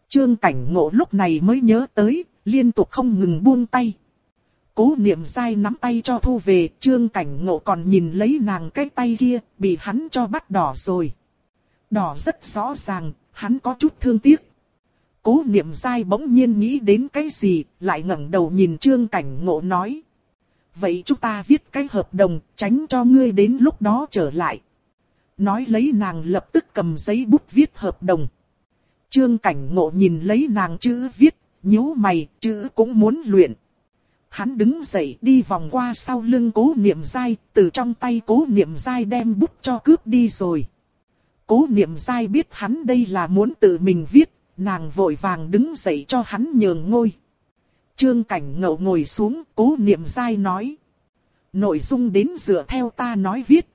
Trương cảnh ngộ lúc này mới nhớ tới, liên tục không ngừng buông tay. Cố niệm dai nắm tay cho thu về, trương cảnh ngộ còn nhìn lấy nàng cái tay kia, bị hắn cho bắt đỏ rồi. Đỏ rất rõ ràng, hắn có chút thương tiếc. Cố niệm dai bỗng nhiên nghĩ đến cái gì, lại ngẩng đầu nhìn trương cảnh ngộ nói. Vậy chúng ta viết cái hợp đồng, tránh cho ngươi đến lúc đó trở lại. Nói lấy nàng lập tức cầm giấy bút viết hợp đồng. Trương cảnh ngộ nhìn lấy nàng chữ viết, nhíu mày, chữ cũng muốn luyện. Hắn đứng dậy đi vòng qua sau lưng cố niệm dai, từ trong tay cố niệm dai đem bút cho cướp đi rồi. Cố niệm dai biết hắn đây là muốn tự mình viết, nàng vội vàng đứng dậy cho hắn nhường ngôi. Trương cảnh ngậu ngồi xuống, cố niệm dai nói. Nội dung đến dựa theo ta nói viết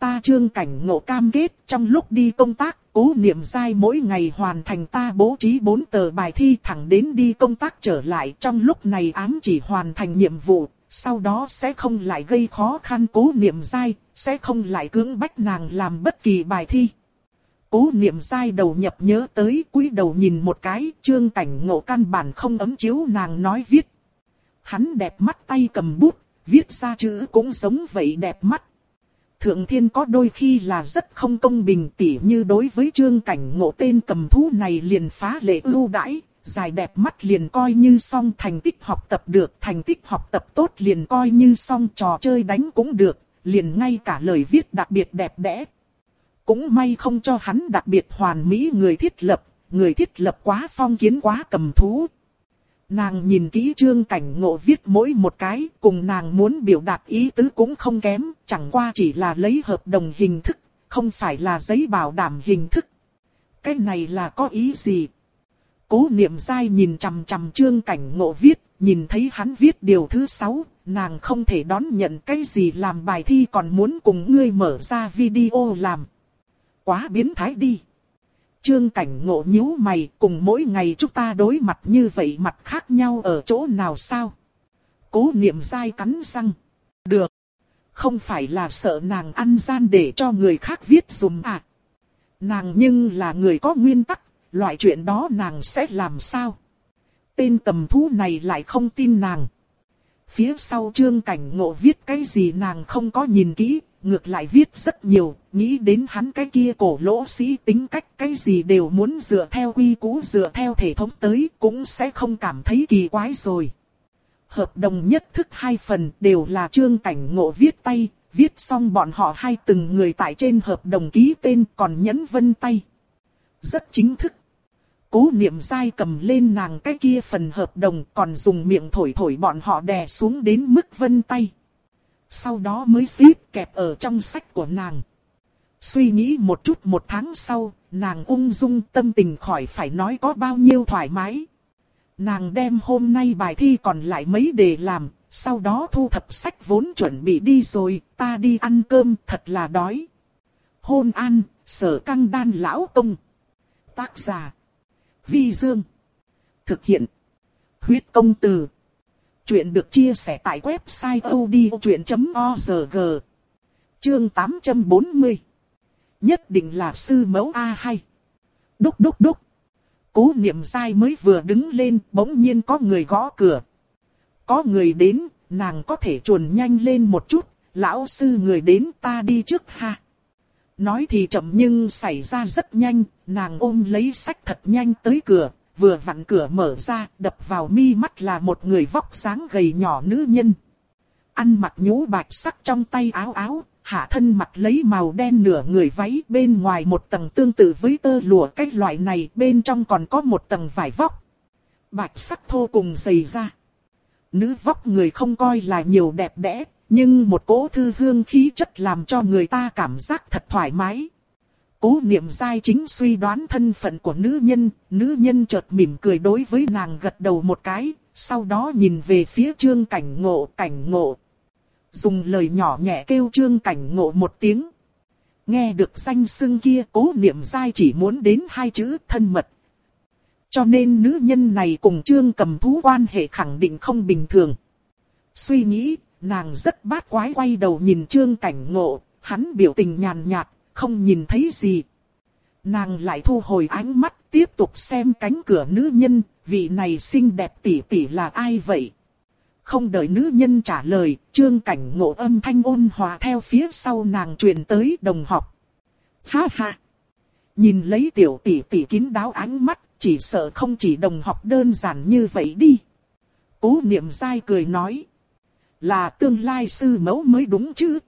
ta trương cảnh ngộ cam kết trong lúc đi công tác, cố niệm sai mỗi ngày hoàn thành ta bố trí 4 tờ bài thi thẳng đến đi công tác trở lại trong lúc này ám chỉ hoàn thành nhiệm vụ, sau đó sẽ không lại gây khó khăn cố niệm sai, sẽ không lại cưỡng bách nàng làm bất kỳ bài thi. Cố niệm sai đầu nhập nhớ tới cúi đầu nhìn một cái, trương cảnh ngộ căn bản không ấm chiếu nàng nói viết. Hắn đẹp mắt tay cầm bút, viết ra chữ cũng giống vậy đẹp mắt. Thượng thiên có đôi khi là rất không công bình tỉ như đối với trương cảnh ngộ tên cầm thú này liền phá lệ ưu đãi, dài đẹp mắt liền coi như xong thành tích học tập được, thành tích học tập tốt liền coi như xong trò chơi đánh cũng được, liền ngay cả lời viết đặc biệt đẹp đẽ. Cũng may không cho hắn đặc biệt hoàn mỹ người thiết lập, người thiết lập quá phong kiến quá cầm thú. Nàng nhìn kỹ trương cảnh ngộ viết mỗi một cái, cùng nàng muốn biểu đạt ý tứ cũng không kém, chẳng qua chỉ là lấy hợp đồng hình thức, không phải là giấy bảo đảm hình thức. Cái này là có ý gì? Cố niệm dai nhìn chằm chằm trương cảnh ngộ viết, nhìn thấy hắn viết điều thứ sáu, nàng không thể đón nhận cái gì làm bài thi còn muốn cùng ngươi mở ra video làm. Quá biến thái đi. Trương cảnh ngộ nhíu mày cùng mỗi ngày chúng ta đối mặt như vậy mặt khác nhau ở chỗ nào sao? Cố niệm dai cắn răng. Được. Không phải là sợ nàng ăn gian để cho người khác viết dùm à. Nàng nhưng là người có nguyên tắc, loại chuyện đó nàng sẽ làm sao? Tên Tầm thú này lại không tin nàng. Phía sau trương cảnh ngộ viết cái gì nàng không có nhìn kỹ, ngược lại viết rất nhiều, nghĩ đến hắn cái kia cổ lỗ sĩ tính cách cái gì đều muốn dựa theo quy cũ dựa theo thể thống tới cũng sẽ không cảm thấy kỳ quái rồi. Hợp đồng nhất thức hai phần đều là trương cảnh ngộ viết tay, viết xong bọn họ hai từng người tại trên hợp đồng ký tên còn nhấn vân tay. Rất chính thức. Cố niệm dai cầm lên nàng cái kia phần hợp đồng còn dùng miệng thổi thổi bọn họ đè xuống đến mức vân tay. Sau đó mới xếp kẹp ở trong sách của nàng. Suy nghĩ một chút một tháng sau, nàng ung dung tâm tình khỏi phải nói có bao nhiêu thoải mái. Nàng đem hôm nay bài thi còn lại mấy đề làm, sau đó thu thập sách vốn chuẩn bị đi rồi, ta đi ăn cơm, thật là đói. Hôn an, sở căng đan lão công. Tác giả. Vi Dương. Thực hiện. Huyết công từ. Chuyện được chia sẻ tại website odchuyện.org. Chương 840. Nhất định là sư mẫu A hay. Đúc đúc đúc. Cố niệm sai mới vừa đứng lên, bỗng nhiên có người gõ cửa. Có người đến, nàng có thể chuồn nhanh lên một chút, lão sư người đến ta đi trước ha. Nói thì chậm nhưng xảy ra rất nhanh, nàng ôm lấy sách thật nhanh tới cửa, vừa vặn cửa mở ra, đập vào mi mắt là một người vóc dáng gầy nhỏ nữ nhân. Ăn mặc nhũ bạch sắc trong tay áo áo, hạ thân mặc lấy màu đen nửa người váy bên ngoài một tầng tương tự với tơ lụa cái loại này bên trong còn có một tầng vải vóc. Bạch sắc thô cùng dày ra. Nữ vóc người không coi là nhiều đẹp đẽ, nhưng một cỗ thư hương khí chất làm cho người ta cảm giác thật thoải mái. Cố niệm dai chính suy đoán thân phận của nữ nhân, nữ nhân chợt mỉm cười đối với nàng gật đầu một cái, sau đó nhìn về phía trương cảnh ngộ, cảnh ngộ. Dùng lời nhỏ nhẹ kêu trương cảnh ngộ một tiếng. Nghe được danh xưng kia cố niệm dai chỉ muốn đến hai chữ thân mật. Cho nên nữ nhân này cùng trương cầm thú quan hệ khẳng định không bình thường. Suy nghĩ, nàng rất bát quái quay đầu nhìn trương cảnh ngộ, hắn biểu tình nhàn nhạt, không nhìn thấy gì. Nàng lại thu hồi ánh mắt, tiếp tục xem cánh cửa nữ nhân, vị này xinh đẹp tỷ tỷ là ai vậy? Không đợi nữ nhân trả lời, trương cảnh ngộ âm thanh ôn hòa theo phía sau nàng truyền tới đồng học. Ha ha! Nhìn lấy tiểu tỷ tỷ kín đáo ánh mắt, chỉ sợ không chỉ đồng học đơn giản như vậy đi. Cố niệm dai cười nói. Là tương lai sư mẫu mới đúng chứ.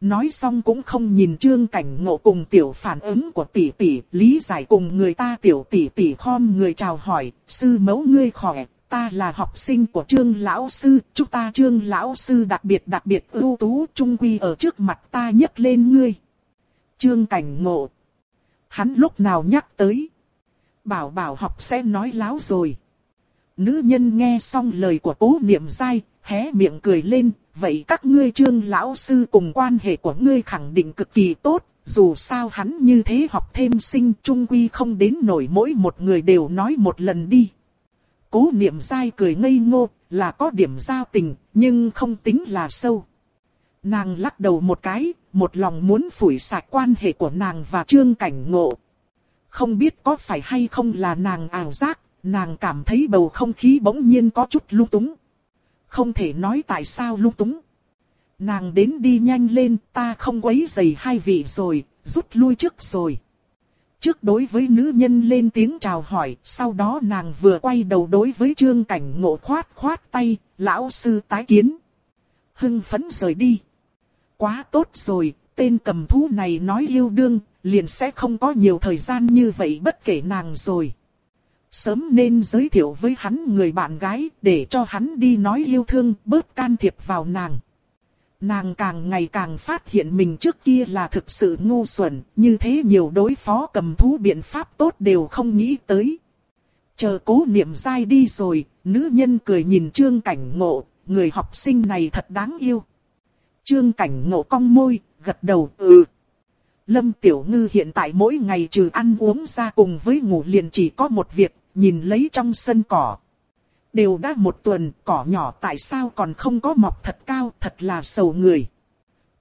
Nói xong cũng không nhìn trương cảnh ngộ cùng tiểu phản ứng của tỷ tỷ, lý giải cùng người ta tiểu tỷ tỷ khom người chào hỏi, sư mẫu ngươi khỏe, ta là học sinh của trương lão sư, chúng ta trương lão sư đặc biệt đặc biệt ưu tú trung quy ở trước mặt ta nhấc lên ngươi. Trương cảnh ngộ. Hắn lúc nào nhắc tới. Bảo bảo học sẽ nói láo rồi. Nữ nhân nghe xong lời của cố niệm dai, hé miệng cười lên, vậy các ngươi trương lão sư cùng quan hệ của ngươi khẳng định cực kỳ tốt, dù sao hắn như thế học thêm sinh trung quy không đến nổi mỗi một người đều nói một lần đi. Cố niệm dai cười ngây ngô, là có điểm giao tình, nhưng không tính là sâu. Nàng lắc đầu một cái, một lòng muốn phủi sạch quan hệ của nàng và trương cảnh ngộ. Không biết có phải hay không là nàng ảo giác, nàng cảm thấy bầu không khí bỗng nhiên có chút lung túng. Không thể nói tại sao lung túng. Nàng đến đi nhanh lên, ta không quấy giày hai vị rồi, rút lui trước rồi. Trước đối với nữ nhân lên tiếng chào hỏi, sau đó nàng vừa quay đầu đối với trương cảnh ngộ khoát khoát tay, lão sư tái kiến. Hưng phấn rời đi. Quá tốt rồi, tên cầm thú này nói yêu đương, liền sẽ không có nhiều thời gian như vậy bất kể nàng rồi. Sớm nên giới thiệu với hắn người bạn gái để cho hắn đi nói yêu thương bớt can thiệp vào nàng. Nàng càng ngày càng phát hiện mình trước kia là thực sự ngu xuẩn, như thế nhiều đối phó cầm thú biện pháp tốt đều không nghĩ tới. Chờ cố niệm dai đi rồi, nữ nhân cười nhìn trương cảnh ngộ, người học sinh này thật đáng yêu. Trương cảnh ngộ cong môi, gật đầu ừ. Lâm Tiểu Ngư hiện tại mỗi ngày trừ ăn uống ra cùng với ngủ liền chỉ có một việc, nhìn lấy trong sân cỏ. Đều đã một tuần, cỏ nhỏ tại sao còn không có mọc thật cao, thật là sầu người.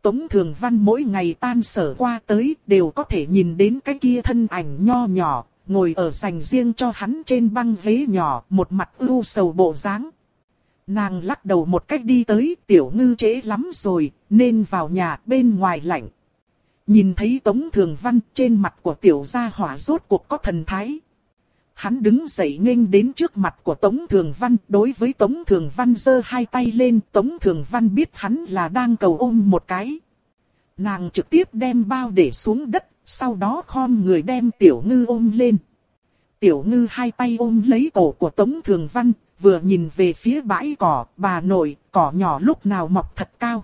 Tống Thường Văn mỗi ngày tan sở qua tới, đều có thể nhìn đến cái kia thân ảnh nho nhỏ, ngồi ở dành riêng cho hắn trên băng ghế nhỏ, một mặt ưu sầu bộ dáng. Nàng lắc đầu một cách đi tới, tiểu ngư trễ lắm rồi, nên vào nhà bên ngoài lạnh. Nhìn thấy Tống Thường Văn trên mặt của tiểu gia hỏa rốt cuộc có thần thái. Hắn đứng dậy nghênh đến trước mặt của Tống Thường Văn, đối với Tống Thường Văn giơ hai tay lên, Tống Thường Văn biết hắn là đang cầu ôm một cái. Nàng trực tiếp đem bao để xuống đất, sau đó khom người đem Tiểu Ngư ôm lên. Tiểu Ngư hai tay ôm lấy cổ của Tống Thường Văn, vừa nhìn về phía bãi cỏ, bà nội, cỏ nhỏ lúc nào mọc thật cao.